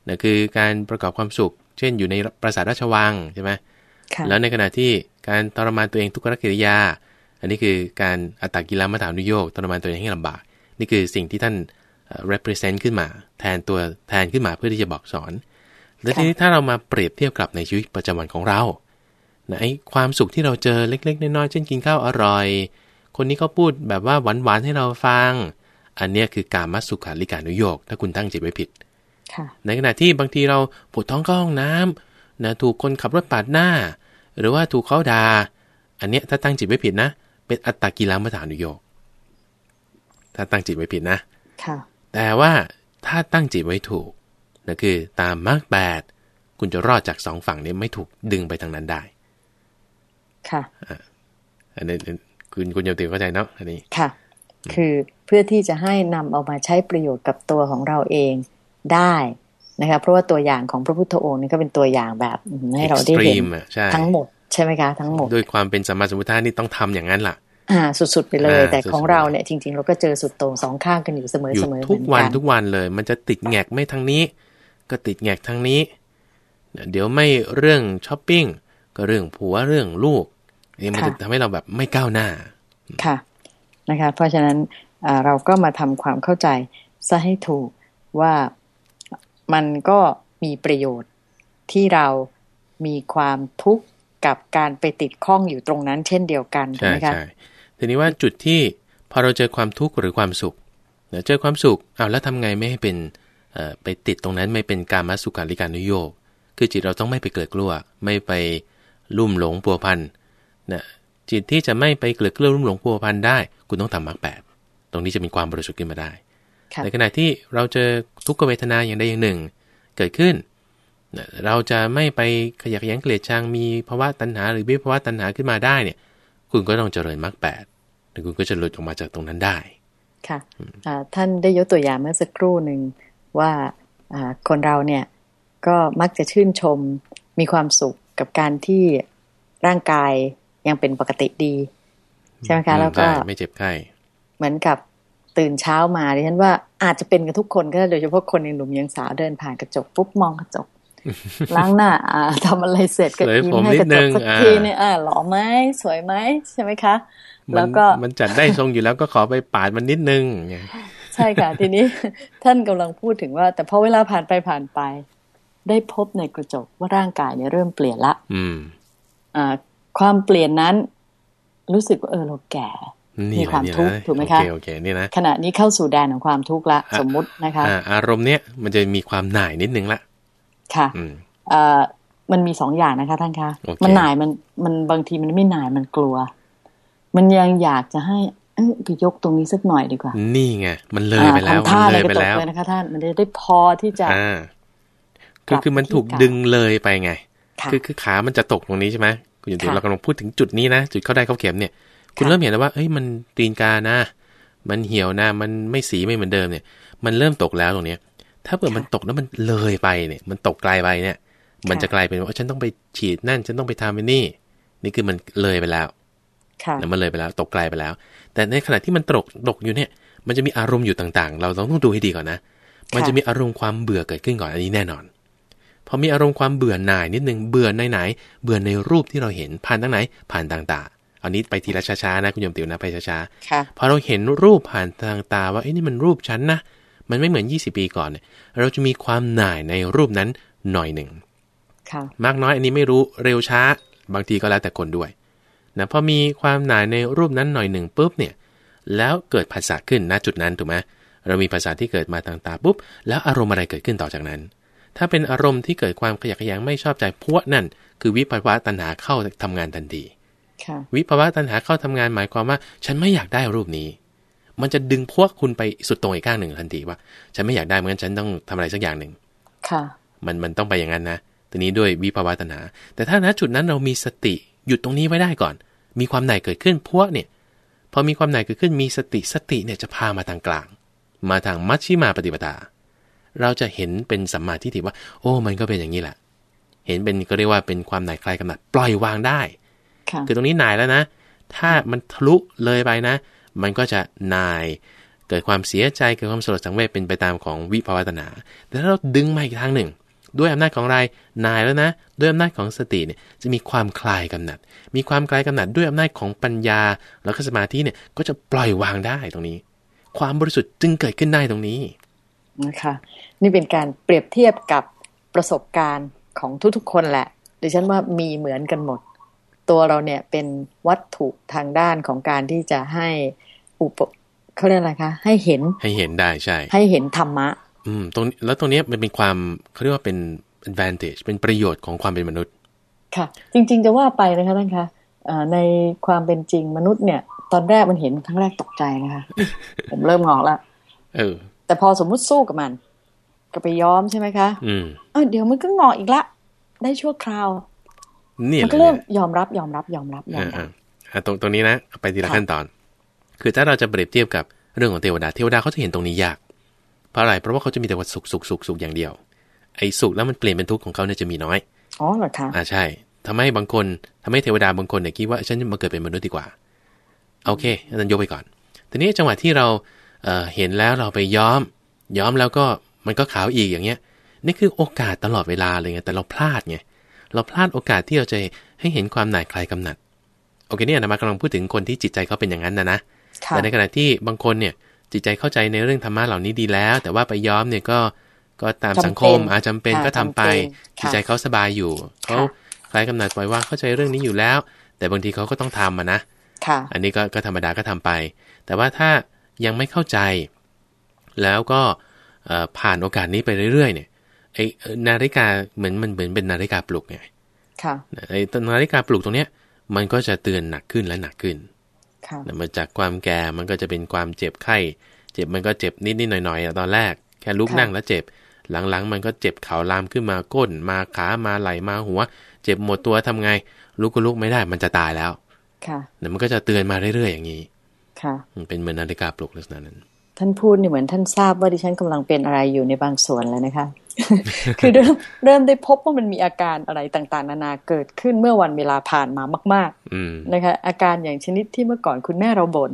นะคือการประกอบความสุข เช่นอยู่ในปราสาทราชวังใช่ไหมค่ะแล้วในขณะที่การทรมานตัวเองทุกขกิริยา อันนี้คือการอัตตกิลมัฏฐานุโยกทรมานตัวเองให้ลำบาก นี่คือสิ่งที่ท่านเอ่อ represent ขึ้นมา แทนตัวแทนขึ้นมาเพื่อที่จะบอกสอน แล้วทีนี้ถ้าเรามาเปรียบเทียบกับในชีวิตประจำวันของเรา นะไอ้ความสุขที่เราเจอเล็ก ๆน้อยๆเช่นกินข้าวอร่อย คนนี้เขาพูดแบบว่าหวานๆให้เราฟัง อันเนี้ยคือการมัสุขาริการนุโยกถ้าคุณตั้งจิตไว้ผิดค่ะในขณะที่บางทีเราปวดท้องเข้าห้องน้ำนะถูกคนขับรถปาดหน้า หรือว่าถูกเขาด่าอันเนี้ยถ้าตั้งจิตไว้ผิดนะ เป็นอัตตกิลมัฏฐานุโยกถ้าตั้งจิตไว้ผิดนะค่ะแต่ว่าถ้าตั้งจิตไว้ถูกนะคือตามมรรคแปดคุณจะรอดจากสองฝั่งนี้ไม่ถูกดึงไปทางนั้นได้ ค่ะอันนี้คุณคุณโยมติวเข้าใจเนาะอันนี้ค่ะ คือเพื่อที่จะให้นำเอามาใช้ประโยชน์กับตัวของเราเองได้นะคะเพราะว่าตัวอย่างของพระพุทธองค์นี่ก็เป็นตัวอย่างแบบอืมให้เราได้เห็น Extreme อะใช่ทั้งหมดใช่ไหมคะทั้งหมดด้วยความเป็นสัมมาสัมพุทธะนี่ต้องทำอย่างนั้นล่ะ อ่า สุดๆไปเลยอ่าแต่สุดๆของเราเนี่ยจริง ๆ เราก็เจอสุดโต่งสองข้างกันอยู่เสมออยู่เสมอทุกวันเหมือทุกวันเลย มันจะติดแงกไม่ทางนี้ ก็ติดแงกทางนี้ เดี๋ยวไม่เรื่องช้อปปิ้งก็เรื่องผัวเรื่องลูก นี่มันจะทำให้เราแบบไม่ก้าวหน้า ค่ะนะคะ เพราะฉะนั้นอ่าเราก็มาทำความเข้าใจซะให้ถูกว่ามันก็มีประโยชน์ที่เรามีความทุกข์กับการไปติดข้องอยู่ตรงนั้น เช่นเดียวกันถูกใช่ไหมคะใช่ทีนี้ว่าจุดที่พอเราเจอความทุกข์หรือความสุขเดี๋ยวเจอความสุขเอาวแล้วทำไงไม่ให้เป็นเอ่อไปติดตรงนั้นไม่เป็นการมาสุขาริการนุโยกคือจิตเราต้องไม่ไปเกลือกลัว ไม่ไปลุ่มหลงปัวพัน นะจิตที่จะไม่ไปเกลือกลัวลุ่มหลงปัวพันได้ คุณต้องทำมรรคแปดตรงนี้จะมีความบริสุทธิ์ขึ้นมาได้ค่ะในขณะที่เราเจอทุกขเวทนาอย่างใดอย่างหนึ่ง เกิดขึ้นนะเราจะไม่ไปขยักขยันเกลียดชังมีภาวะตัณหา หรือวิภาวะตัณหาขึ้นมาได้เนี่ย คุณก็ต้องเจริญมรรคแปดแล้วคุณก็จะหลุดออกมาจากตรงนั้นได้ ค่ะอ่าท่านได้ยกตัวอย่างเมื่อสักครู่หนึ่งว่าอ่าคนเราเนี่ยก็มักจะชื่นชมมีความสุขกับการที่ร่างกาย ยังเป็นปกติดี ใช่ไหมคะแล้วก็ใช่ไม่เจ็บไข้เหมือนกับตื่นเช้ามาดิฉันว่าอาจจะเป็นกันทุกคนก็ได้โดยเฉพาะคนยังหนุ่มยังสาวเดินผ่านกระจกปุ๊บมองกระจกล้างหน้าอ่าทำอะไรเสร็จก็ยิ้มให้กระจกสักทีเนี่ยอ่าหล่อไหมสวยไหมใช่ไหมคะ แล้วก็มันจัดได้ทรงอยู่แล้วก็ขอไปปาดมันนิดนึงใช่ค่ะ ทีนี้ท่านกำลังพูดถึงว่า แต่พอเวลาผ่านไปผ่านไป ได้พบในกระจกว่าร่างกายเนี่ยเริ่มเปลี่ยนละ อืม อ่า ความเปลี่ยนนั้น รู้สึกว่าเออเราแก่มีความทุกข์ถูกไหมคะโอเคโอเคนี่นะขณะนี้เข้าสู่แดนของความทุกข์ละสมมุตินะคะอารมณ์เนี้ยมันจะมีความหน่ายนิดนึงละค่ะอ่ามันมีสองอย่างนะคะท่านคะ มันหน่ายมันมันบางทีมันไม่หน่ายมันกลัว มันยังอยากจะให้ไปยกตรงนี้สักหน่อยดีกว่า นี่ไงมันเลยไปแล้วมันเลยไปแล้วนะคะท่านมันได้พอที่จะคือคือมันถูกดึงเลยไปไง คือคือขามันจะตกตรงนี้ใช่ไหม คุณอยู่เรากำลังพูดถึงจุดนี้นะ จุดเข้าได้เข้าเข็มเนี่ย คุณเริ่มเห็นแล้วว่าเอ้ยมันตีนกานะ มันเหี่ยวนะ มันไม่สีไม่เหมือนเดิมเนี่ย มันเริ่มตกแล้วตรงเนี้ย ถ้าเกิดมันตกแล้วมันเลยไปเนี่ย มันตกไกลไปเนี่ย มันจะกลายเป็นว่าฉันต้องไปฉีดนั่น ฉันต้องไปทำไปนี่ นี่คือมันเลยไปแล้วแล้วมันเลยไปแล้ว ตกไกลไปแล้ว แต่ในขณะที่มันตกตกอยู่เนี่ย มันจะมีอารมณ์อยู่ต่างๆ เราต้องดูให้ดีก่อนนะ มันจะมีอารมณ์ความเบื่อเกิดขึ้นก่อนอันนี้แน่นอนพ อมีอารมณ์ความเบื่อหน่ายนิดนึงเบื่อในไหน เบื่อในรูปที่เราเห็นผ่านทางไหน ผ่านต่างเอานี้ไปทีละช้าๆนะคุณโยมติ๋วนะไปช้าๆพอเราเห็นรูปผ่านทางตาว่าเอ้นี่มันรูปฉันนะมันไม่เหมือน 20 ปีก่อนเนี่ยเราจะมีความหน่ายในรูปนั้นหน่อยหนึ่งมากน้อยอันนี้ไม่รู้เร็วช้า บางทีก็แล้วแต่คนด้วยนะพอมีความหน่ายในรูปนั้นหน่อยหนึ่งปุ๊บเนี่ยแล้วเกิดภาษาขึ้นณจุดนั้นถูกไหมเรามีภาษาที่เกิดมาทางตาปุ๊บแล้วอารมณ์อะไรเกิดขึ้นต่อจากนั้น ถ้าเป็นอารมณ์ที่เกิดความขยักขยงไม่ชอบใจพวกนั่น คือวิปวะตัณหาเข้าทำงานทันทีวิภาวะตัณหาเข้าทำงานหมายความว่า ฉันไม่อยากได้รูปนี้ มันจะดึงพวกคุณไปสุดตรงอีกข้างหนึ่งทันทีว่า ฉันไม่อยากได้เหมือนฉันต้องทำอะไรสักอย่างหนึ่งค่ะมันมันต้องไปอย่างนั้นนะทีนี้ด้วยวิภาวะตัณหา แต่ถ้าณจุดนั้นเรามีสติหยุดตรงนี้ไว้ได้ก่อน มีความไหนเกิดขึ้นพวกเนี่ยพอมีความไหนเกิดขึ้นมีสติสติเนี่ยจะพามาทางกลาง มาทางมัชชิมาปฏิปทา เราจะเห็นเป็นสัมมาทิฏฐิว่า โอ้ มันก็เป็นอย่างนี้แหละ เห็นเป็นก็เรียกว่าเป็นความไหนคลายกำหนัดปล่อยวางได้คือตรงนี้นายแล้วนะ ถ้ามันทะลุเลยไปนะ มันก็จะนาย เกิดความเสียใจเกิดความสลดสังเวชเป็นไปตามของวิภาวตนา แต่ถ้าเราดึงมาอีกทางหนึ่ง ด้วยอำนาจของไรนายแล้วนะ ด้วยอำนาจของสติเนี่ยจะมีความคลายกำหนัด มีความคลายกำหนัดด้วยอำนาจของปัญญา แล้วก็สมาธิเนี่ยก็จะปล่อยวางได้ตรงนี้ ความบริสุทธิ์จึงเกิดขึ้นได้ตรงนี้ นะคะ นี่เป็นการเปรียบเทียบกับประสบการณ์ของทุกๆคนแหละดิฉันว่ามีเหมือนกันหมด ตัวเราเนี่ยเป็นวัตถุทางด้านของการที่จะให้อุปเขาเรียกอะไรคะ ให้เห็นให้เห็นได้ใช่ ให้เห็นธรรมะ อืมตรงแล้วตรงนี้มันเป็นความเขาเรียกว่าเป็น advantage เป็นประโยชน์ของความเป็นมนุษย์ ค่ะ จริง ๆ จะว่าไปนะคะท่านคะในความเป็นจริงมนุษย์เนี่ย ตอนแรกมันเห็นครั้งแรกตกใจนะคะ ผมเริ่มงอกแล้วเออ แต่พอสมมุติสู้กับมัน ก็ไปย้อมใช่ไหมคะ อืมเออเดี๋ยวมันก็งอกอีกละ ได้ชั่วคราวนี่มันก็เริ่มยอมรับยอมรับยอมรับยอมรับตรงตรงนี้นะไปทีละขั้นตอน คือถ้าเราจะเปรียบเทียบกับเรื่องของเทวดาเทวดาเขาจะเห็นตรงนี้ยาก เพราะอะไรเพราะว่าเขาจะมีแต่ว่าสุขสุขสุขสุขอย่างเดียว ไอ้สุขแล้วมันเปลี่ยนเป็นทุกข์ของเขาเนี่ยจะมีน้อยอ๋อเหรอคะอ่าใช่ทำให้บางคนทำให้เทวดาบางคนเนี่ยคิดว่าฉันมาเกิดเป็นมนุษย์ดีกว่าโอเคนั้นยกไปก่อนทีนี้จังหวะที่เรา เเห็นแล้วเราไปย้อม ย้อมแล้วก็มันก็ขาวอีกอย่างเงี้ยนี่คือโอกาสตลอดเวลาเลยไงแต่เราพลาดไงเราพลาดโอกาสที่เราจะให้เห็นความหน่ายคลายกำหนัดโอเคเนี่ยนะมากำลังพูดถึงคนที่จิตใจเขาเป็นอย่างนั้นนะนะแต่ในขณะที่บางคนเนี่ยจิตใจเข้าใจในเรื่องธรรมะเหล่านี้ดีแล้ว แต่ว่าไปย้อมเนี่ยก็ก็ตามสังคมอาจจาเป็นก็ทำไปจิตใจเขาสบายอยู่เขาคลายกำหนัดปล่อยว่าเข้าใจเรื่องนี้อยู่แล้ว แต่บางทีเขาก็ต้องทำมานะอันนี้ก็ก็ธรรมดาก็ทำไป แต่ว่าถ้า ยังไม่เข้าใจ แล้วก็ผ่านโอกาสนี้ไปเรื่อยๆ เนี่ยไอ้นาฬิกาเหมือนมันเหมือนเป็นนาฬิกาปลุกไงค่ะไอ้นาฬิกาปลุกตรงเนี้ย มันก็จะเตือนหนักขึ้นและหนักขึ้นค่ะมาจากความแก่มันก็จะเป็นความเจ็บไข้ เจ็บมันก็เจ็บนิดๆหน่อยๆตอนแรก แค่ลุกนั่งแล้วเจ็บ หลังๆ มันก็เจ็บเข่าลามขึ้นมาก้น มาขามาไหลมาหัว เจ็บหมดตัวทำไงลุกก็ลุกไม่ได้มันจะตายแล้วค่ะแต่มันก็จะเตือนมาเรื่อยๆอย่างนี้ ค่ะ เป็นเหมือนนาฬิกาปลุกลักษณะนั้น ท่านพูดนี่เหมือนท่านทราบว่าดิฉันกำลังเป็นอะไรอยู่ในบางส่วนแล้วนะคะ คือเริ่มเริ่มได้พบว่ามันมีอาการอะไรต่างๆ นานาเกิดขึ้นเมื่อวันเวลาผ่านมามากๆนะคะ อาการอย่างชนิดที่เมื่อก่อนคุณแม่เราบน่น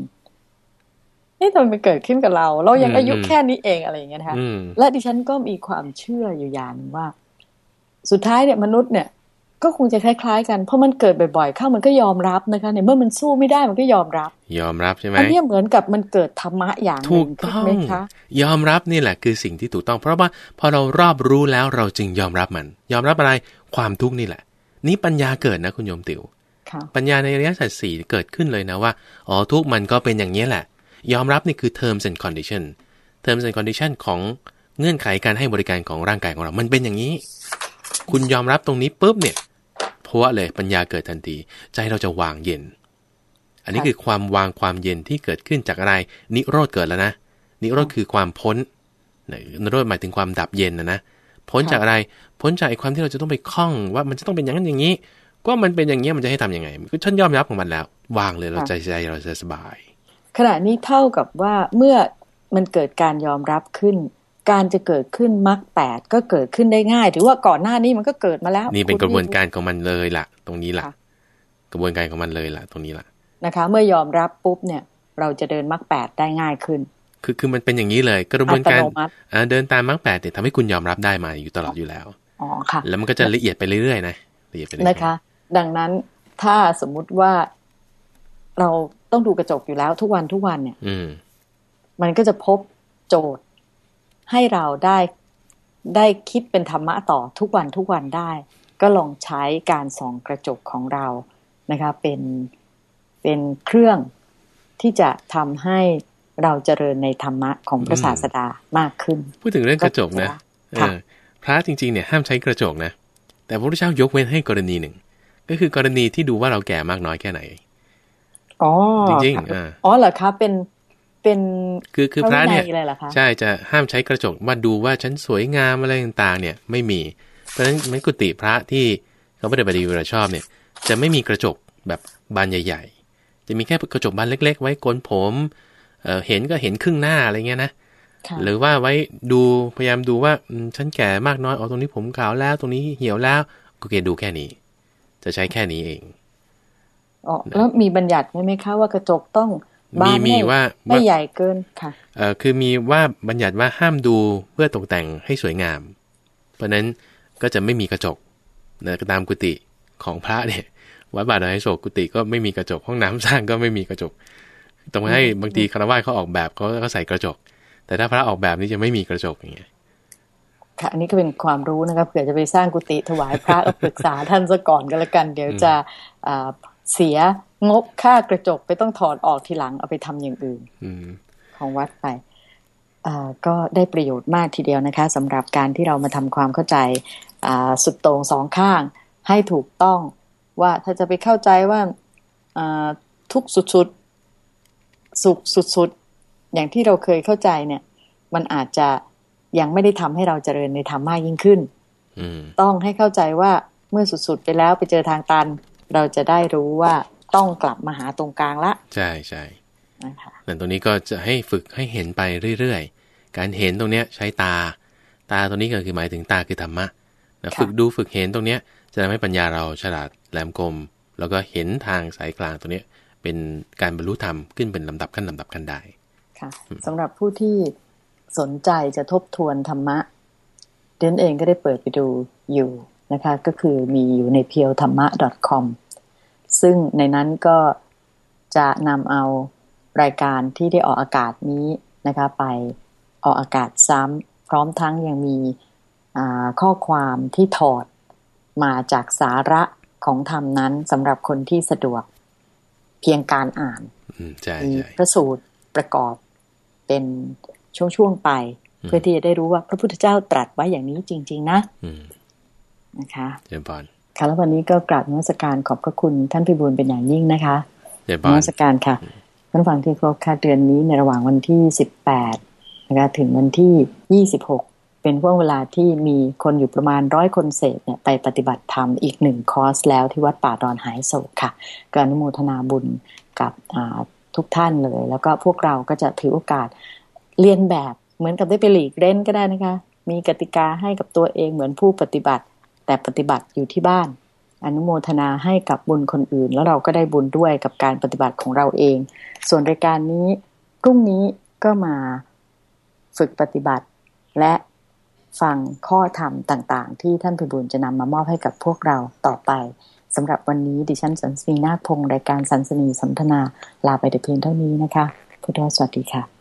นี่ทำไมมันเกิดขึ้นกับเรา เรายังอายุแค่นี้เองอะไรอย่างเงี้ยนะคะและดิฉันก็มีความเชื่ออยู่อย่างว่า สุดท้ายเนี่ยมนุษย์เนี่ย ก็คงจะคล้ายๆ กันเพราะมันเกิดบ่อยๆ เข้ามันก็ยอมรับนะคะในเมื่อมันสู้ไม่ได้มันก็ยอมรับ ยอมรับใช่ไหมอันนี้เหมือนกับมันเกิดธรรมะอย่างถูกต้องยอมรับนี่แหละคือสิ่งที่ถูกต้อง เพราะว่าพอเรารอบรู้แล้วเราจึงยอมรับมัน ยอมรับอะไรความทุกข์นี่แหละ นี่ปัญญาเกิดนะคุณโยมติว๋วปัญญาในระยะสัตสี่เกิดขึ้นเลยนะว่าอ๋อทุกมันก็เป็นอย่างนี้แหละ ยอมรับนี่คือ terms and condition terms and condition ของเงื่อนไขการให้บริการของร่างกายของเรา มันเป็นอย่างนี้ คุณยอมรับตรงนี้ปุ๊บเนี่ย พราะเลยปัญญาเกิดทันทีใจเราจะวางเย็น อันนี้คือความวางความเย็นที่เกิดขึ้นจากอะไร นิโรธเกิดแล้วนะนิโรธคือความพ้นนิโรธหมายถึงความดับเย็นนะนะพ้นจากอะไรพ้นจากความที่เราจะต้องไปคล้องว่ามันจะต้องเป็นอย่างนั้นอย่างนี้ ก็มันเป็นอย่างนี้มันจะให้ทํำยังไงคือฉันยอมรับของมันแล้ว วางเลยเราใจใจเราจะสบาย ขณะนี้เท่ากับว่าเมื่อมันเกิดการยอมรับขึ้น การจะเกิดขึ้นมรรคแปดก็เกิดขึ้นได้ง่าย ถือว่าก่อนหน้านี้มันก็เกิดมาแล้ว นี่เป็นกระบวนการของมันเลยล่ะ ตรงนี้ล่ะ กระบวนการของมันเลยล่ะ ตรงนี้ล่ะนะคะ เมื่อยอมรับปุ๊บเนี่ย เราจะเดินมรรคแปดได้ง่ายขึ้น คือคือมันเป็นอย่างนี้เลย กระบวนการเดินตามมรรคแปดเนี่ยทำให้คุณยอมรับได้มาอยู่ตลอดอยู่แล้วอ๋อค่ะ แล้วมันก็จะละเอียดไปเรื่อยๆนะละเอียดไปเรื่อยนะคะ ดังนั้นถ้าสมมุติว่าเราต้องดูกระจกอยู่แล้วทุกวันทุกวันเนี่ย อืมันก็จะพบโจทย์ ให้เราได้ได้คิดเป็นธรรมะต่อทุกวันทุกวันได้ ก็ลองใช้การส่องกระจกของเรานะคะเป็นเป็นเครื่องที่จะทำให้เราเจริญในธรรมะของพระศาสดามากขึ้น พูดถึงเรื่องกระจกนะพระจริงๆเนี่ยห้ามใช้กระจกนะ แต่พระพุทธเจ้ายกเว้นให้กรณีหนึ่ง ก็คือกรณีที่ดูว่าเราแก่มากน้อยแค่ไหนอ๋อจริงๆอ๋อเหรอคะเป็น เป็นคือคือพระเนี่ยใช่จะห้ามใช้กระจกมาดูว่าฉันสวยงามอะไรต่างๆ เนี่ยไม่มี เพราะฉะนั้นไม่กุฏิพระที่เขาไม่ได้ปฏิบัติชอบเนี่ย จะไม่มีกระจกแบบบานใหญ่ ๆ จะมีแค่กระจกบานเล็ก ๆ ไว้โกนผมเเห็นก็เห็นครึ่งหน้าอะไรเงี้ยนะหรือว่าไว้ดูพยายามดูว่าฉันแก่มากน้อยอ๋อตรงนี้ผมขาวแล้วตรงนี้เหี่ยวแล้วก็เกดูแค่นี้ จะใช้แค่นี้เองอ๋อแล้วมีบัญญัติไหมคะว่ากระจกต้อง มีมีว่าไม่ใหญ่เกินค่ะเอ่อคือมีว่าบัญญัติว่าห้ามดูเพื่อตกแต่งให้สวยงาม เพราะนั้นก็จะไม่มีกระจกนะตามกุฏิของพระเนี่ยวัดบาดอนไฮโศกกุฏิก็ไม่มีกระจกห้องน้ำสร้างก็ไม่มีกระจกต้องให้บางทีคารวะเขาออกแบบเขาก็ใส่กระจก แต่ถ้าพระออกแบบนี้จะไม่มีกระจกอย่างเงี้ยค่ะอันนี้ก็เป็นความรู้นะครับเผื่อจะไปสร้างกุฏิถวายพระปรึกษาท่านซะก่อนก็แล้วกัน เดี๋ยวจะเสีย งบค่ากระจกไปต้องถอดออกทีหลังเอาไปทำอย่างอื่นของวัดไปก็ได้ประโยชน์มากทีเดียวนะคะสำหรับการที่เรามาทำความเข้าใจสุดโต่งสองข้างให้ถูกต้องว่าถ้าจะไปเข้าใจว่าทุกสุดๆสุขสุดๆอย่างที่เราเคยเข้าใจเนี่ย มันอาจจะยังไม่ได้ทำให้เราเจริญในธรรมมากยิ่งขึ้นต้องให้เข้าใจว่าเมื่อสุดๆไปแล้วไปเจอทางตัน เราจะได้รู้ว่า ต้องกลับมาหาตรงกลางละ ใช่ใช่นะคะแต่ตรงนี้ก็จะให้ฝึกให้เห็นไปเรื่อยๆ การเห็นตรงเนี้ยใช้ตา ตาตรงนี้ก็คือหมายถึงตาคือธรรมะนะฝึกดูฝึกเห็นตรงเนี้ยจะทำให้ปัญญาเราฉลาดแหลมคม แล้วก็เห็นทางสายกลางตรงนี้เป็นการบรรลุธรรมขึ้นเป็นลำดับขั้นลำดับขั้นได้ค่ะสำหรับผู้ที่สนใจจะทบทวนธรรมะเดนเองก็ได้เปิดไปดูอยู่นะคะ ก็คือมีอยู่ในเพียวธรรมะ .com ซึ่งในนั้นก็จะนำเอารายการที่ได้ออกอากาศนี้นะคะไปออกอากาศซ้ำพร้อมทั้งยังมีข้อความที่ถอดมาจากสาระของธรรมนั้นสำหรับคนที่สะดวกเพียงการอ่านมีพระสูตรประกอบเป็นช่วงๆไป เพื่อที่จะได้รู้ว่าพระพุทธเจ้าตรัสไว้อย่างนี้จริง ๆ นะนะคะเจริญพร ค่ะแล้ววันนี้ก็กราบนมัสการขอบพระคุณท่านพิบูลเป็นอย่างยิ่งนะคะนมัสการค่ะท่านฟังที่ครบค่ะเดือนนี้ในระหว่างวันที่สิบแปดนะคะถึงวันที่ยี่สิบหกเป็นช่วงเวลาที่มีคนอยู่ประมาณร้อยคนเศษเนี่ยไปปฏิบัติธรรมอีกหนึ่งคอร์สแล้วที่วัดป่าดอนหายโศกค่ะการนุโมทนาบุญกับทุกท่านเลย แล้วก็พวกเราก็จะถือโอกาสเรียนแบบเหมือนกับได้ไปหลีกเล่นก็ได้นะคะ มีกติกาให้กับตัวเองเหมือนผู้ปฏิบัติ แต่ปฏิบัติอยู่ที่บ้าน อนุโมทนาให้กับบุญคนอื่น แล้วเราก็ได้บุญด้วยกับการปฏิบัติของเราเอง ส่วนรายการนี้พรุ่งนี้ก็มาฝึกปฏิบัติ และฟังข้อธรรมต่างๆ ที่ท่านพิบูลจะนำมามอบให้กับพวกเราต่อไปสำหรับวันนี้ดิฉันสันสนีนาคพงศ์รายการสันสนีสนทนาลาไปแต่เพียงเท่านี้นะคะ พุทธวสวัสดีค่ะ